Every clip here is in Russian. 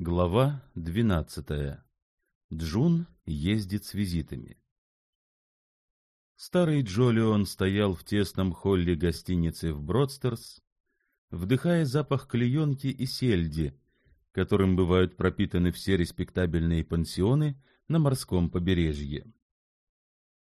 Глава двенадцатая. Джун ездит с визитами. Старый Джолион стоял в тесном холле гостиницы в Бродстерс, вдыхая запах клеенки и сельди, которым бывают пропитаны все респектабельные пансионы на морском побережье.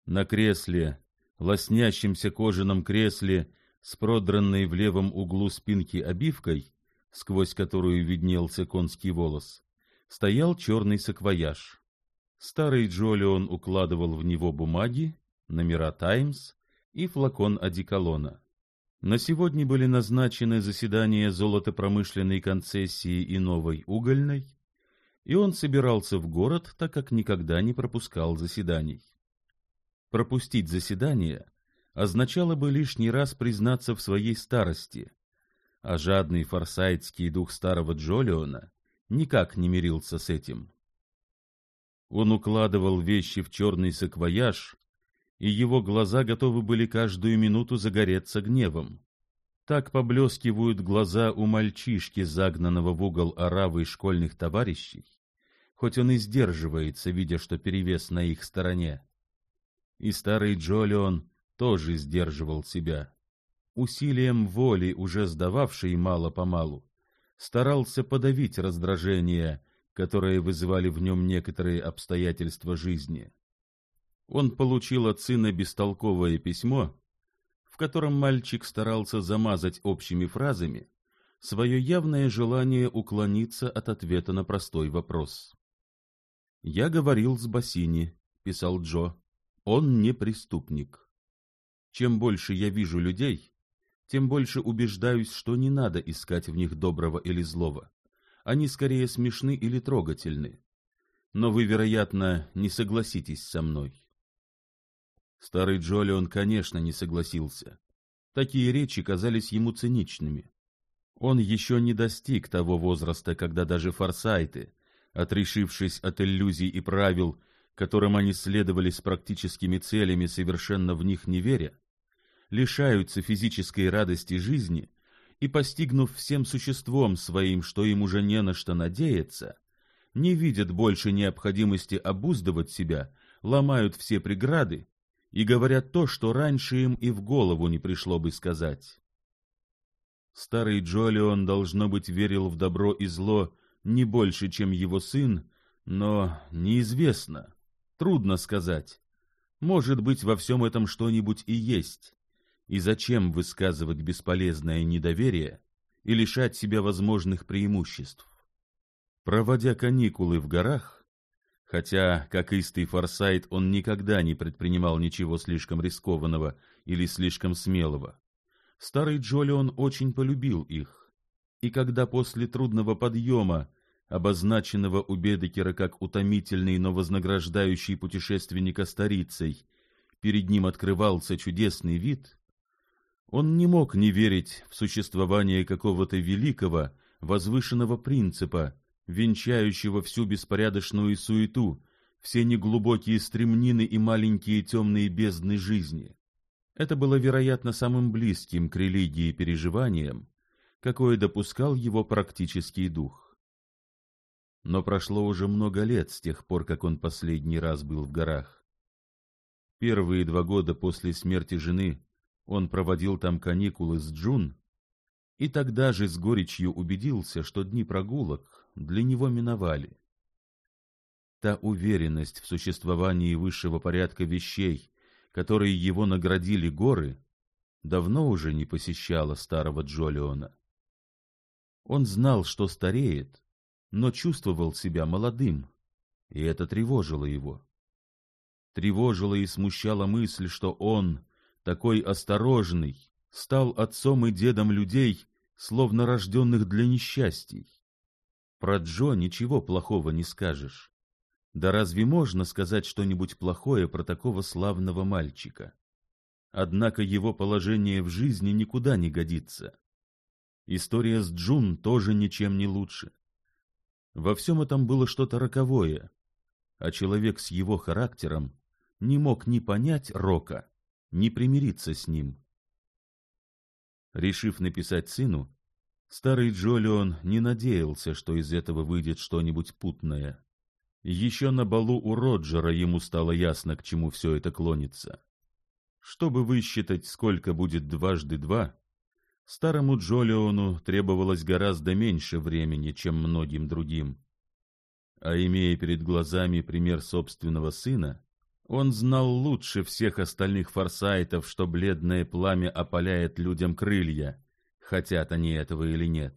На кресле, лоснящемся кожаном кресле с продранной в левом углу спинки обивкой, сквозь которую виднелся конский волос, стоял черный саквояж. Старый Джолион укладывал в него бумаги, номера «Таймс» и флакон одеколона. На сегодня были назначены заседания золотопромышленной концессии и новой угольной, и он собирался в город, так как никогда не пропускал заседаний. Пропустить заседание означало бы лишний раз признаться в своей старости, а жадный форсайтский дух старого Джолиона никак не мирился с этим. Он укладывал вещи в черный саквояж, и его глаза готовы были каждую минуту загореться гневом. Так поблескивают глаза у мальчишки, загнанного в угол оравы школьных товарищей, хоть он и сдерживается, видя, что перевес на их стороне. И старый Джолион тоже сдерживал себя усилием воли уже сдававший мало-помалу, старался подавить раздражение, которое вызывали в нем некоторые обстоятельства жизни. Он получил от сына бестолковое письмо, в котором мальчик старался замазать общими фразами свое явное желание уклониться от ответа на простой вопрос. «Я говорил с Бассини», — писал Джо, — «он не преступник. Чем больше я вижу людей, тем больше убеждаюсь, что не надо искать в них доброго или злого. Они скорее смешны или трогательны. Но вы, вероятно, не согласитесь со мной. Старый Джолион, конечно, не согласился. Такие речи казались ему циничными. Он еще не достиг того возраста, когда даже форсайты, отрешившись от иллюзий и правил, которым они следовали с практическими целями, совершенно в них не веря, лишаются физической радости жизни и, постигнув всем существом своим, что им уже не на что надеяться, не видят больше необходимости обуздывать себя, ломают все преграды и говорят то, что раньше им и в голову не пришло бы сказать. Старый Джолион, должно быть, верил в добро и зло не больше, чем его сын, но неизвестно, трудно сказать. Может быть, во всем этом что-нибудь и есть. И зачем высказывать бесполезное недоверие и лишать себя возможных преимуществ? Проводя каникулы в горах, хотя, как истый форсайт, он никогда не предпринимал ничего слишком рискованного или слишком смелого, старый Джолион очень полюбил их, и когда после трудного подъема, обозначенного у Бедекера как утомительный, но вознаграждающий путешественника старицей, перед ним открывался чудесный вид, он не мог не верить в существование какого-то великого, возвышенного принципа, венчающего всю беспорядочную суету, все неглубокие стремнины и маленькие темные бездны жизни. Это было, вероятно, самым близким к религии переживанием, какое допускал его практический дух. Но прошло уже много лет с тех пор, как он последний раз был в горах. Первые два года после смерти жены он проводил там каникулы с Джун и тогда же с горечью убедился, что дни прогулок для него миновали. Та уверенность в существовании высшего порядка вещей, которые его наградили горы, давно уже не посещала старого Джолиона. Он знал, что стареет, но чувствовал себя молодым, и это тревожило его. Тревожило и смущала мысль, что он, такой осторожный, стал отцом и дедом людей, словно рожденных для несчастий. Про Джо ничего плохого не скажешь. Да разве можно сказать что-нибудь плохое про такого славного мальчика? Однако его положение в жизни никуда не годится. История с Джун тоже ничем не лучше. Во всем этом было что-то роковое, а человек с его характером не мог ни понять Рока, не примириться с ним. Решив написать сыну, старый Джолион не надеялся, что из этого выйдет что-нибудь путное. Еще на балу у Роджера ему стало ясно, к чему все это клонится. Чтобы высчитать, сколько будет дважды два, старому Джолиону требовалось гораздо меньше времени, чем многим другим. А имея перед глазами пример собственного сына, он знал лучше всех остальных форсайтов, что бледное пламя опаляет людям крылья, хотят они этого или нет.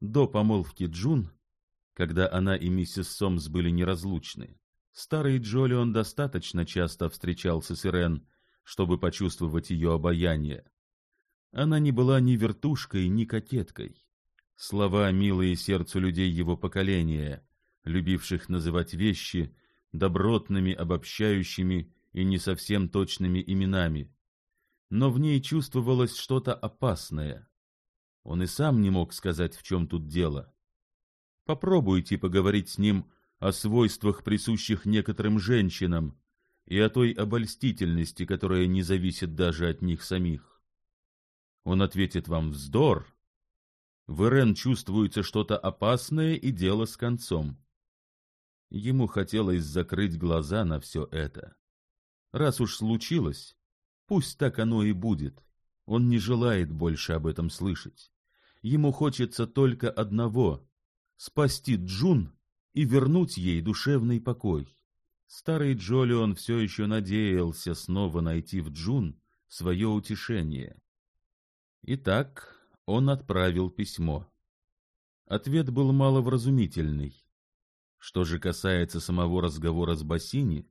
До помолвки Джун, когда она и миссис Сомс были неразлучны, старый Джолион достаточно часто встречался с Ирен, чтобы почувствовать ее обаяние. Она не была ни вертушкой, ни кокеткой. Слова, милые сердцу людей его поколения, любивших называть вещи — добротными обобщающими и не совсем точными именами, но в ней чувствовалось что-то опасное. Он и сам не мог сказать, в чем тут дело. Попробуйте поговорить с ним о свойствах, присущих некоторым женщинам, и о той обольстительности, которая не зависит даже от них самих. Он ответит вам «вздор». В Ирен чувствуется что-то опасное, и дело с концом. Ему хотелось закрыть глаза на все это. Раз уж случилось, пусть так оно и будет. Он не желает больше об этом слышать. Ему хочется только одного — спасти Джун и вернуть ей душевный покой. Старый Джолион все еще надеялся снова найти в Джун свое утешение. Итак, он отправил письмо. Ответ был маловразумительный. Что же касается самого разговора с Бассини,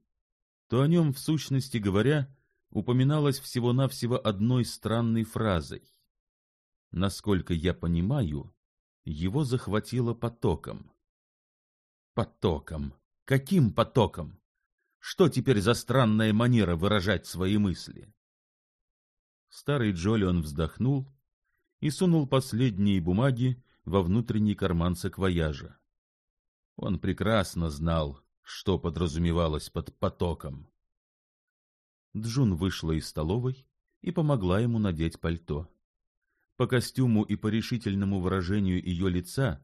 то о нем, в сущности говоря, упоминалось всего-навсего одной странной фразой. Насколько я понимаю, его захватило потоком. Потоком. Каким потоком? Что теперь за странная манера выражать свои мысли? Старый Джолион вздохнул и сунул последние бумаги во внутренний карман саквояжа. Он прекрасно знал, что подразумевалось под потоком. Джун вышла из столовой и помогла ему надеть пальто. По костюму и по решительному выражению ее лица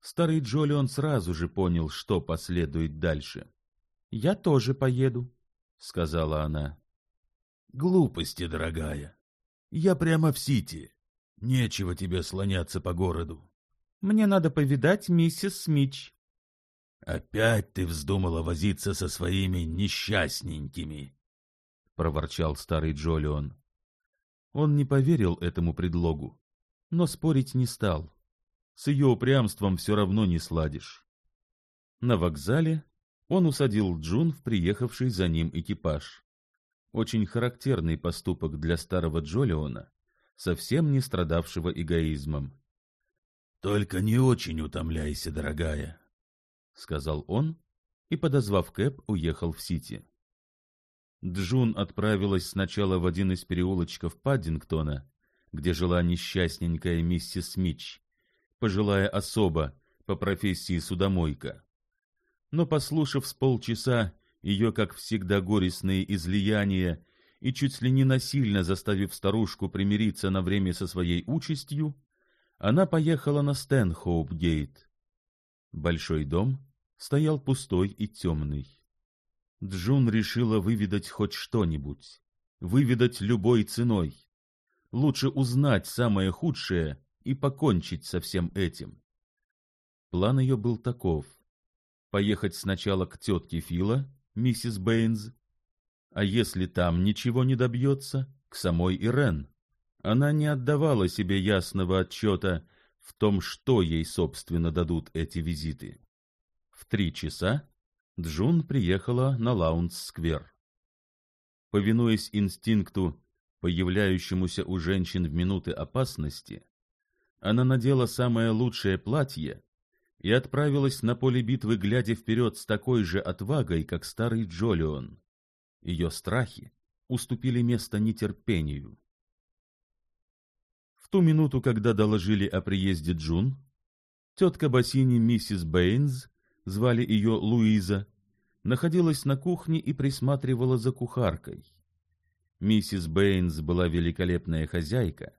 старый Джолион сразу же понял, что последует дальше. — Я тоже поеду, — сказала она. — Глупости, дорогая. Я прямо в Сити. Нечего тебе слоняться по городу. — Мне надо повидать миссис Смитч опять ты вздумала возиться со своими несчастненькими. Проворчал старый джолион. Он не поверил этому предлогу но спорить не стал. С ее упрямством все равно не сладишь. На вокзале он усадил джун в приехавший за ним экипаж. Очень характерный поступок для старого джолиона совсем не страдавшего эгоизмом. Только не очень утомляйся дорогая сказал он и, подозвав Кэп, уехал в Сити. Джун отправилась сначала в один из переулочков Паддингтона, где жила несчастненькая миссис Мич, пожилая особа по профессии судомойка. Но, послушав с полчаса ее, как всегда, горестные излияния и чуть ли не насильно заставив старушку примириться на время со своей участью, она поехала на Стэнхоуп-гейт, Большой дом стоял пустой и темный. Джун решила выведать хоть что-нибудь, выведать любой ценой. Лучше узнать самое худшее и покончить со всем этим. План ее был таков. Поехать сначала к тетке Фила, миссис Бэйнс, а если там ничего не добьется, к самой Ирен. Она не отдавала себе ясного отчета в том, что ей, собственно, дадут эти визиты. В три часа Джун приехала на Лаундс-сквер. Повинуясь инстинкту, появляющемуся у женщин в минуты опасности, она надела самое лучшее платье и отправилась на поле битвы, глядя вперед с такой же отвагой, как старый Джолион. Ее страхи уступили место нетерпению. В ту минуту, когда доложили о приезде Джун, тетка Бассини миссис Бэйнс, звали ее Луиза, находилась на кухне и присматривала за кухаркой. Миссис Бэйнс была великолепная хозяйка,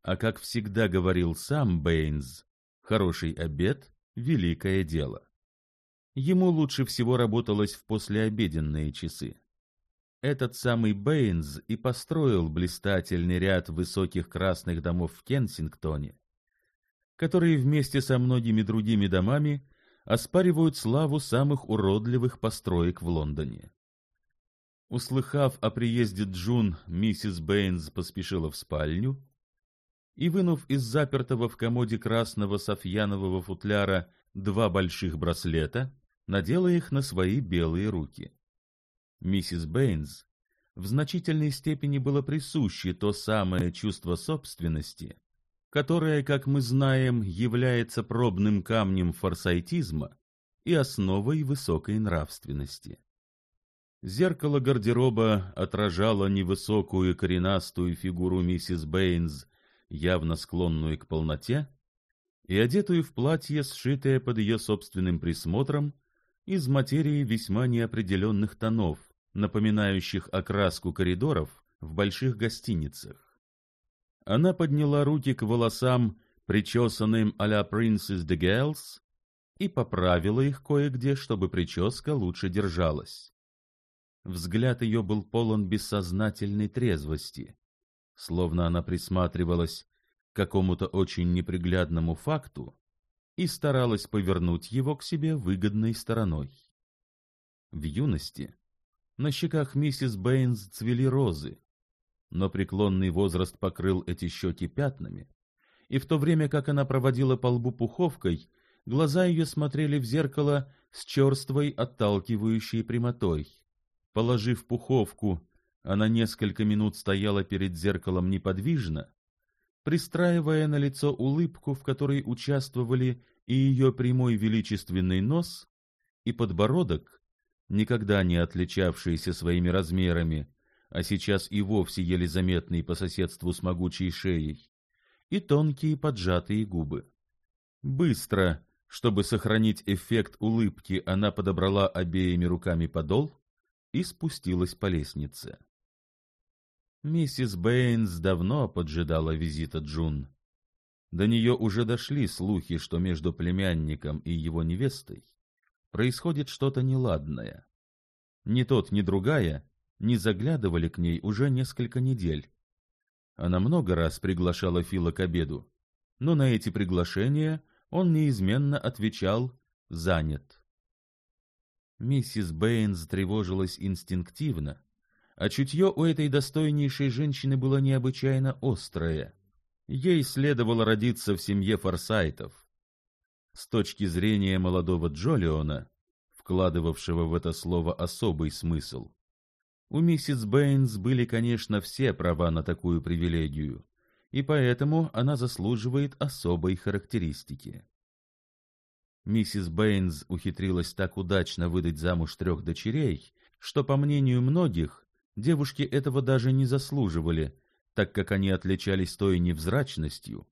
а, как всегда говорил сам Бэйнс, хороший обед — великое дело. Ему лучше всего работалось в послеобеденные часы. Этот самый Бэйнс и построил блистательный ряд высоких красных домов в Кенсингтоне, которые вместе со многими другими домами оспаривают славу самых уродливых построек в Лондоне. Услыхав о приезде Джун, миссис Бэйнс поспешила в спальню и, вынув из запертого в комоде красного сафьянового футляра два больших браслета, надела их на свои белые руки. Миссис Бэйнс в значительной степени было присуще то самое чувство собственности, которое, как мы знаем, является пробным камнем форсайтизма и основой высокой нравственности. Зеркало гардероба отражало невысокую коренастую фигуру миссис Бэйнс, явно склонную к полноте, и одетую в платье, сшитое под ее собственным присмотром, из материи весьма неопределенных тонов, напоминающих окраску коридоров в больших гостиницах. Она подняла руки к волосам, причесанным а-ля Princess de Gales, и поправила их кое-где, чтобы прическа лучше держалась. Взгляд ее был полон бессознательной трезвости, словно она присматривалась к какому-то очень неприглядному факту и старалась повернуть его к себе выгодной стороной. В юности на щеках миссис Бэйнс цвели розы, но преклонный возраст покрыл эти щеки пятнами, и в то время как она проводила по лбу пуховкой, глаза ее смотрели в зеркало с черствой отталкивающей прямотой. Положив пуховку, она несколько минут стояла перед зеркалом неподвижно, пристраивая на лицо улыбку, в которой участвовали и ее прямой величественный нос, и подбородок, никогда не отличавшиеся своими размерами, а сейчас и вовсе еле заметные по соседству с могучей шеей, и тонкие поджатые губы. Быстро, чтобы сохранить эффект улыбки, она подобрала обеими руками подол и спустилась по лестнице. Миссис Бэйнс давно поджидала визита Джун. До нее уже дошли слухи, что между племянником и его невестой происходит что-то неладное. Ни тот, ни другая не заглядывали к ней уже несколько недель. Она много раз приглашала Фила к обеду, но на эти приглашения он неизменно отвечал «занят». Миссис Бэйнс тревожилась инстинктивно, а чутье у этой достойнейшей женщины было необычайно острое. Ей следовало родиться в семье Форсайтов — с точки зрения молодого Джолиона, вкладывавшего в это слово особый смысл, у миссис Бэйнс были, конечно, все права на такую привилегию, и поэтому она заслуживает особой характеристики. Миссис Бэйнс ухитрилась так удачно выдать замуж трех дочерей, что, по мнению многих, девушки этого даже не заслуживали, так как они отличались той невзрачностью,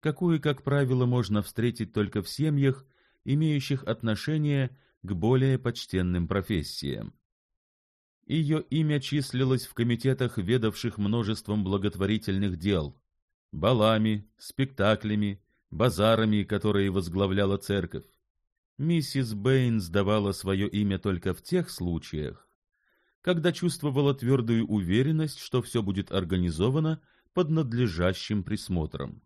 какую, как правило, можно встретить только в семьях, имеющих отношение к более почтенным профессиям. Ее имя числилось в комитетах, ведавших множеством благотворительных дел, балами, спектаклями, базарами, которые возглавляла церковь. Миссис Бэйнс давала свое имя только в тех случаях, когда чувствовала твердую уверенность, что все будет организовано под надлежащим присмотром.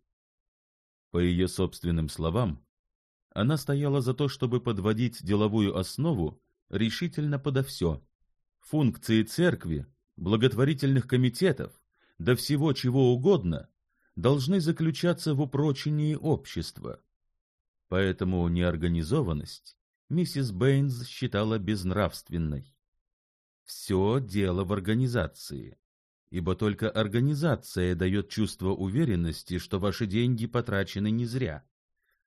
По ее собственным словам, она стояла за то, чтобы подводить деловую основу решительно подо все. Функции церкви, благотворительных комитетов, да всего чего угодно, должны заключаться в упрочении общества. Поэтому неорганизованность миссис Бэйнс считала безнравственной. Все дело в организации ибо только организация дает чувство уверенности, что ваши деньги потрачены не зря.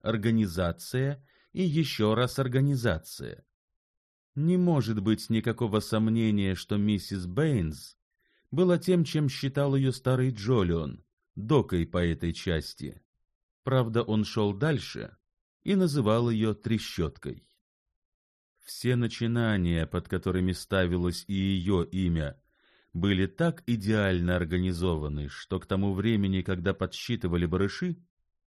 Организация и еще раз организация. Не может быть никакого сомнения, что миссис Бэйнс была тем, чем считал ее старый Джолион, докой по этой части. Правда, он шел дальше и называл ее трещоткой. Все начинания, под которыми ставилось и ее имя, были так идеально организованы, что к тому времени, когда подсчитывали барыши,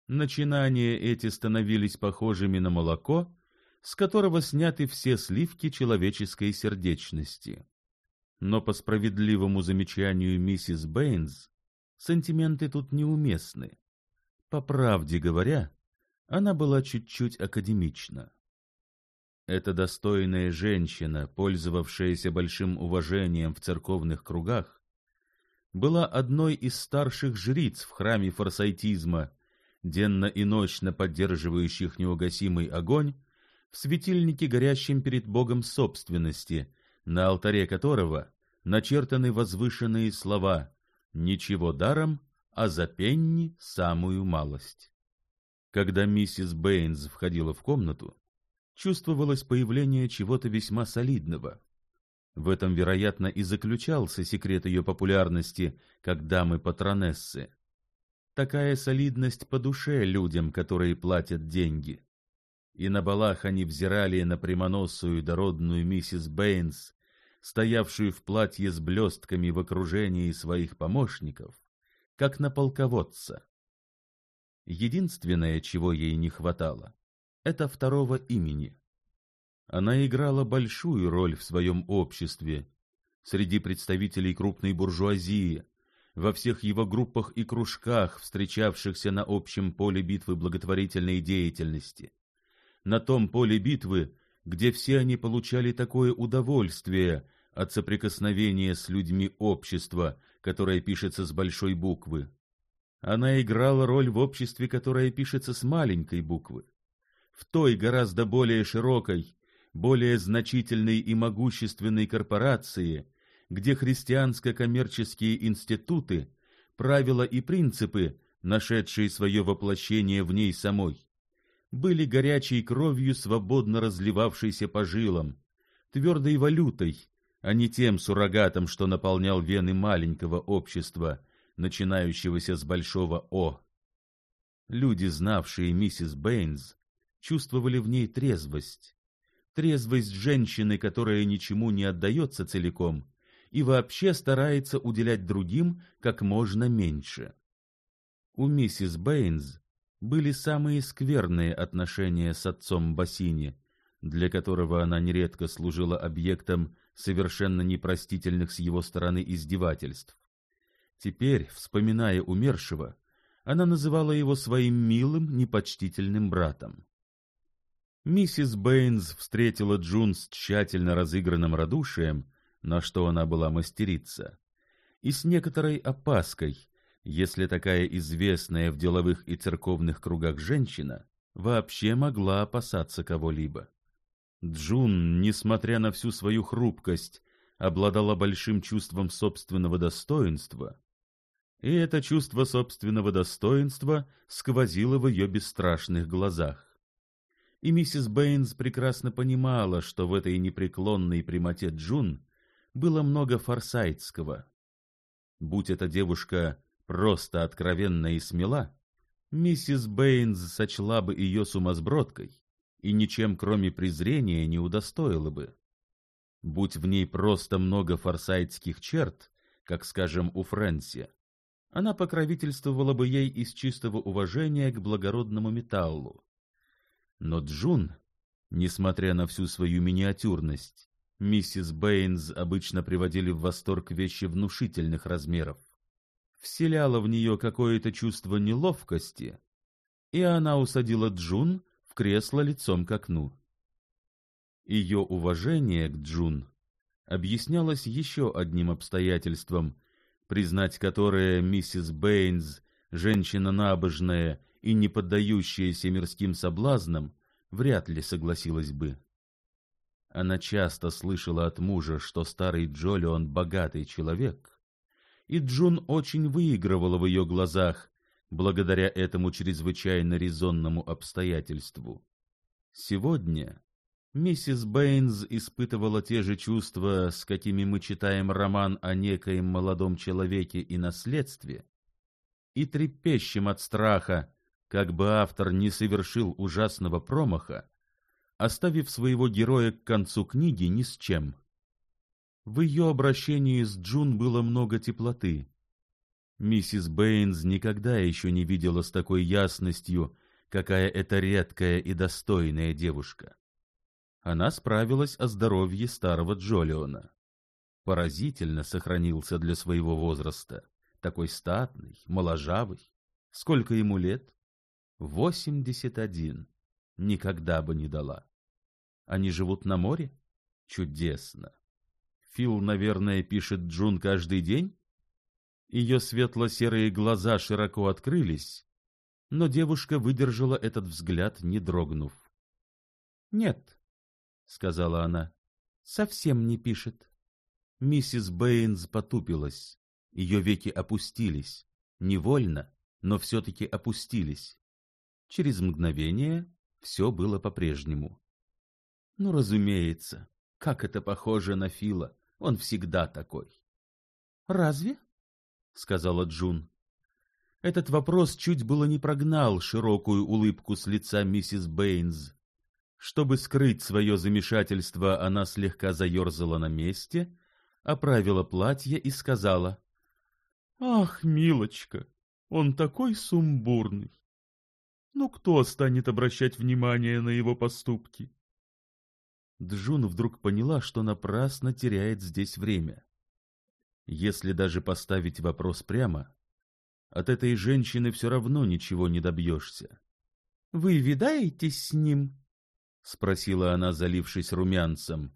начинания эти становились похожими на молоко, с которого сняты все сливки человеческой сердечности. Но по справедливому замечанию миссис Бэйнс, сантименты тут неуместны. По правде говоря, она была чуть-чуть академична. Эта достойная женщина, пользовавшаяся большим уважением в церковных кругах, была одной из старших жриц в храме форсайтизма, денно и ночно поддерживающих неугасимый огонь в светильнике, горящем перед Богом собственности, на алтаре которого начертаны возвышенные слова «Ничего даром, а за пенни самую малость». Когда миссис Бэйнс входила в комнату, чувствовалось появление чего-то весьма солидного. В этом, вероятно, и заключался секрет ее популярности как дамы-патронессы. Такая солидность по душе людям, которые платят деньги. И на балах они взирали на прямоносую дородную миссис Бэйнс, стоявшую в платье с блестками в окружении своих помощников, как на полководца. Единственное, чего ей не хватало это второго имени. Она играла большую роль в своем обществе, среди представителей крупной буржуазии, во всех его группах и кружках, встречавшихся на общем поле битвы благотворительной деятельности, на том поле битвы, где все они получали такое удовольствие от соприкосновения с людьми общества, которое пишется с большой буквы. Она играла роль в обществе, которое пишется с маленькой буквы в той гораздо более широкой, более значительной и могущественной корпорации, где христианско-коммерческие институты, правила и принципы, нашедшие свое воплощение в ней самой, были горячей кровью, свободно разливавшейся по жилам, твердой валютой, а не тем суррогатом, что наполнял вены маленького общества, начинающегося с большого О. Люди, знавшие миссис Бэйнс, чувствовали в ней трезвость, трезвость женщины, которая ничему не отдается целиком и вообще старается уделять другим как можно меньше. У миссис Бэйнс были самые скверные отношения с отцом Бассини, для которого она нередко служила объектом совершенно непростительных с его стороны издевательств. Теперь, вспоминая умершего, она называла его своим милым, непочтительным братом. Миссис Бэйнс встретила Джун с тщательно разыгранным радушием, на что она была мастерица, и с некоторой опаской, если такая известная в деловых и церковных кругах женщина вообще могла опасаться кого-либо. Джун, несмотря на всю свою хрупкость, обладала большим чувством собственного достоинства, и это чувство собственного достоинства сквозило в ее бесстрашных глазах и миссис Бэйнс прекрасно понимала, что в этой непреклонной прямоте Джун было много форсайтского. Будь эта девушка просто откровенна и смела, миссис Бэйнс сочла бы ее сумасбродкой и ничем кроме презрения не удостоила бы. Будь в ней просто много форсайтских черт, как, скажем, у Фрэнси, она покровительствовала бы ей из чистого уважения к благородному металлу, но Джун, несмотря на всю свою миниатюрность, миссис Бэйнс обычно приводили в восторг вещи внушительных размеров. Вселяло в нее какое-то чувство неловкости, и она усадила Джун в кресло лицом к окну. Ее уважение к Джун объяснялось еще одним обстоятельством, признать которое миссис Бэйнс, женщина набожная и не поддающаяся мирским соблазнам, вряд ли согласилась бы. Она часто слышала от мужа, что старый Джолион богатый человек, и Джун очень выигрывала в ее глазах благодаря этому чрезвычайно резонному обстоятельству. Сегодня Миссис Бэйнс испытывала те же чувства, с какими мы читаем роман о некоем молодом человеке и наследстве, и трепещем от страха, как бы автор не совершил ужасного промаха, оставив своего героя к концу книги ни с чем. В ее обращении с Джун было много теплоты. Миссис Бэйнс никогда еще не видела с такой ясностью, какая это редкая и достойная девушка. Она справилась о здоровье старого Джолиона. Поразительно сохранился для своего возраста, такой статный, моложавый. Сколько ему лет? восемьдесят один. Никогда бы не дала. Они живут на море? Чудесно. Фил, наверное, пишет Джун каждый день? Ее светло-серые глаза широко открылись, но девушка выдержала этот взгляд, не дрогнув. — Нет, — сказала она, — совсем не пишет. Миссис Бэйнс потупилась, ее веки опустились, невольно, но все-таки опустились. Через мгновение все было по-прежнему. Ну, разумеется, как это похоже на Фила, он всегда такой. Разве? сказала Джун. Этот вопрос чуть было не прогнал широкую улыбку с лица миссис Бэйнс. Чтобы скрыть свое замешательство, она слегка заерзала на месте, оправила платье и сказала. — Ах, милочка, он такой сумбурный. Но кто станет обращать внимание на его поступки? Джун вдруг поняла, что напрасно теряет здесь время. Если даже поставить вопрос прямо, от этой женщины все равно ничего не добьешься. — Вы видаетесь с ним? — спросила она, залившись румянцем.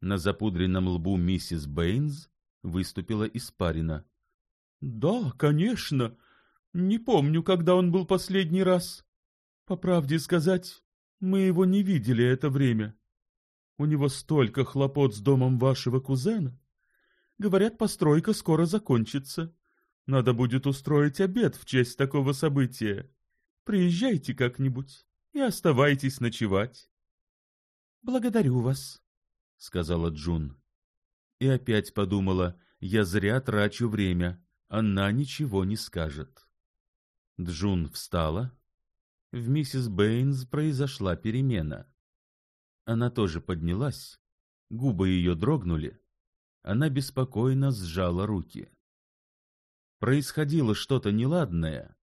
На запудренном лбу миссис Бэйнс выступила испарина. — Да, конечно, не помню, когда он был последний раз. По правде сказать, мы его не видели это время. У него столько хлопот с домом вашего кузена. Говорят, постройка скоро закончится. Надо будет устроить обед в честь такого события. Приезжайте как-нибудь и оставайтесь ночевать. — Благодарю вас, — сказала Джун. И опять подумала, я зря трачу время, она ничего не скажет. Джун встала. В миссис Бэйнс произошла перемена. Она тоже поднялась. Губы ее дрогнули. Она беспокойно сжала руки. Происходило что-то неладное.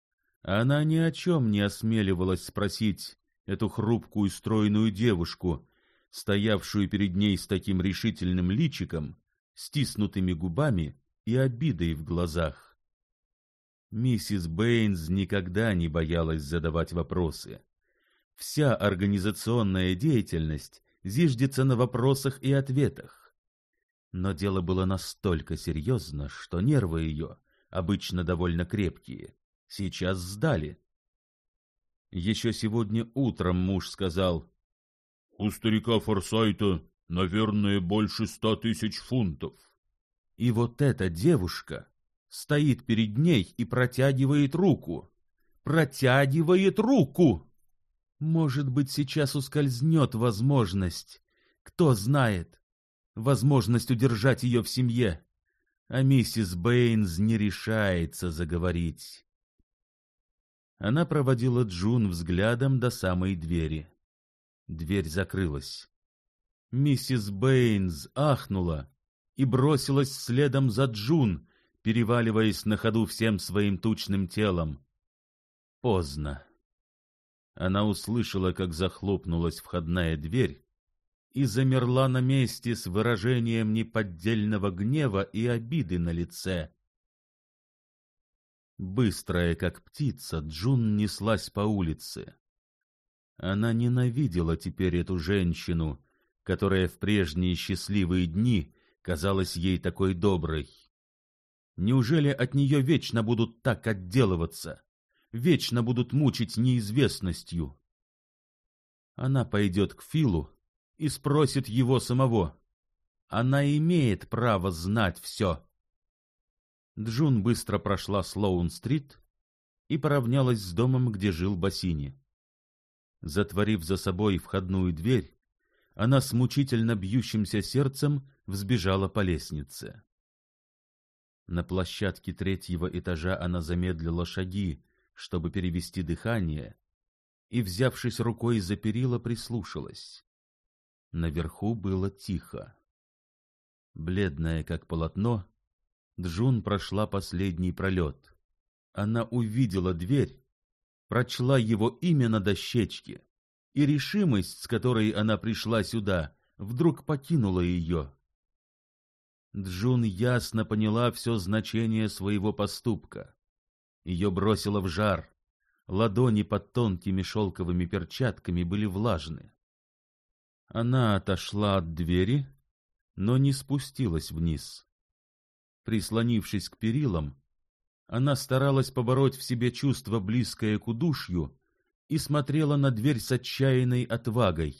Она ни о чем не осмеливалась спросить эту хрупкую стройную девушку, стоявшую перед ней с таким решительным личиком, стиснутыми губами и обидой в глазах. Миссис Бэйнс никогда не боялась задавать вопросы. Вся организационная деятельность зиждется на вопросах и ответах. Но дело было настолько серьезно, что нервы ее, обычно довольно крепкие, сейчас сдали. Еще сегодня утром муж сказал, «У старика Форсайта, наверное, больше ста тысяч фунтов». И вот эта девушка стоит перед ней и протягивает руку. Протягивает руку! Может быть, сейчас ускользнет возможность. Кто знает? Возможность удержать ее в семье. А миссис Бэйнс не решается заговорить. Она проводила Джун взглядом до самой двери. Дверь закрылась. Миссис Бэйнс ахнула и бросилась следом за Джун, переваливаясь на ходу всем своим тучным телом. Поздно. Она услышала, как захлопнулась входная дверь, и замерла на месте с выражением неподдельного гнева и обиды на лице. Быстрая, как птица, Джун неслась по улице. Она ненавидела теперь эту женщину, которая в прежние счастливые дни казалась ей такой доброй. Неужели от нее вечно будут так отделываться? Вечно будут мучить неизвестностью? Она пойдет к Филу и спросит его самого. Она имеет право знать все. Джун быстро прошла Слоун-стрит и поравнялась с домом, где жил Бассини. Затворив за собой входную дверь, она с мучительно бьющимся сердцем взбежала по лестнице. На площадке третьего этажа она замедлила шаги, чтобы перевести дыхание, и, взявшись рукой за перила, прислушалась. Наверху было тихо. Бледная, как полотно, Джун прошла последний пролет. Она увидела дверь, прочла его имя на дощечке, и решимость, с которой она пришла сюда, вдруг покинула ее. Джун ясно поняла все значение своего поступка. Ее бросило в жар. Ладони под тонкими шелковыми перчатками были влажны. Она отошла от двери, но не спустилась вниз. Прислонившись к перилам, она старалась побороть в себе чувство, близкое к удушью, и смотрела на дверь с отчаянной отвагой.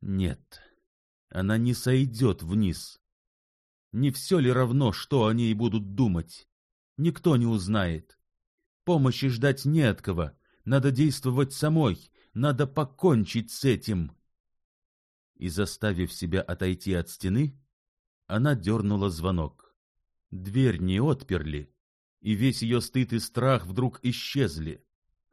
Нет, она не сойдет вниз. Не все ли равно, что они и будут думать? Никто не узнает. Помощи ждать не от кого. Надо действовать самой. Надо покончить с этим. И заставив себя отойти от стены, она дернула звонок. Дверь не отперли, и весь ее стыд и страх вдруг исчезли.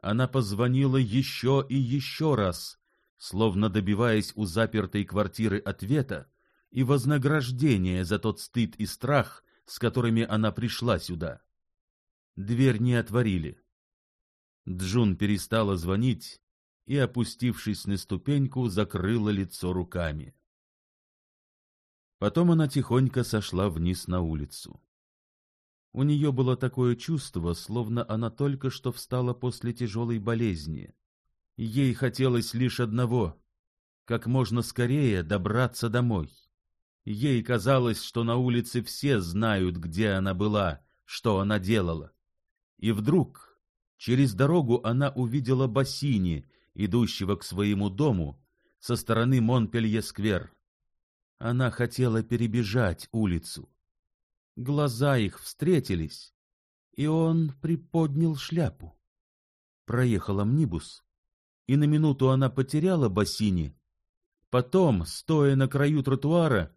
Она позвонила еще и еще раз, словно добиваясь у запертой квартиры ответа, и вознаграждение за тот стыд и страх, с которыми она пришла сюда. Дверь не отворили. Джун перестала звонить и, опустившись на ступеньку, закрыла лицо руками. Потом она тихонько сошла вниз на улицу. У нее было такое чувство, словно она только что встала после тяжелой болезни. Ей хотелось лишь одного — как можно скорее добраться домой. Ей казалось, что на улице все знают, где она была, что она делала. И вдруг, через дорогу она увидела Бассини, идущего к своему дому, со стороны Монпелье-сквер. Она хотела перебежать улицу. Глаза их встретились, и он приподнял шляпу. Проехал амнибус, и на минуту она потеряла Бассини. Потом, стоя на краю тротуара,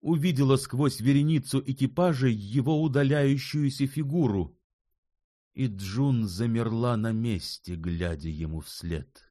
увидела сквозь вереницу экипажей его удаляющуюся фигуру, и Джун замерла на месте, глядя ему вслед.